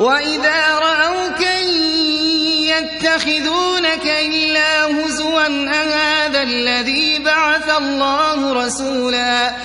وَإِذَا رَأَوْكَ إِن يَتَّخِذُونَكَ إِلَّا هُزُوًا أَهَٰذَا الَّذِي بَعَثَ اللَّهُ رَسُولًا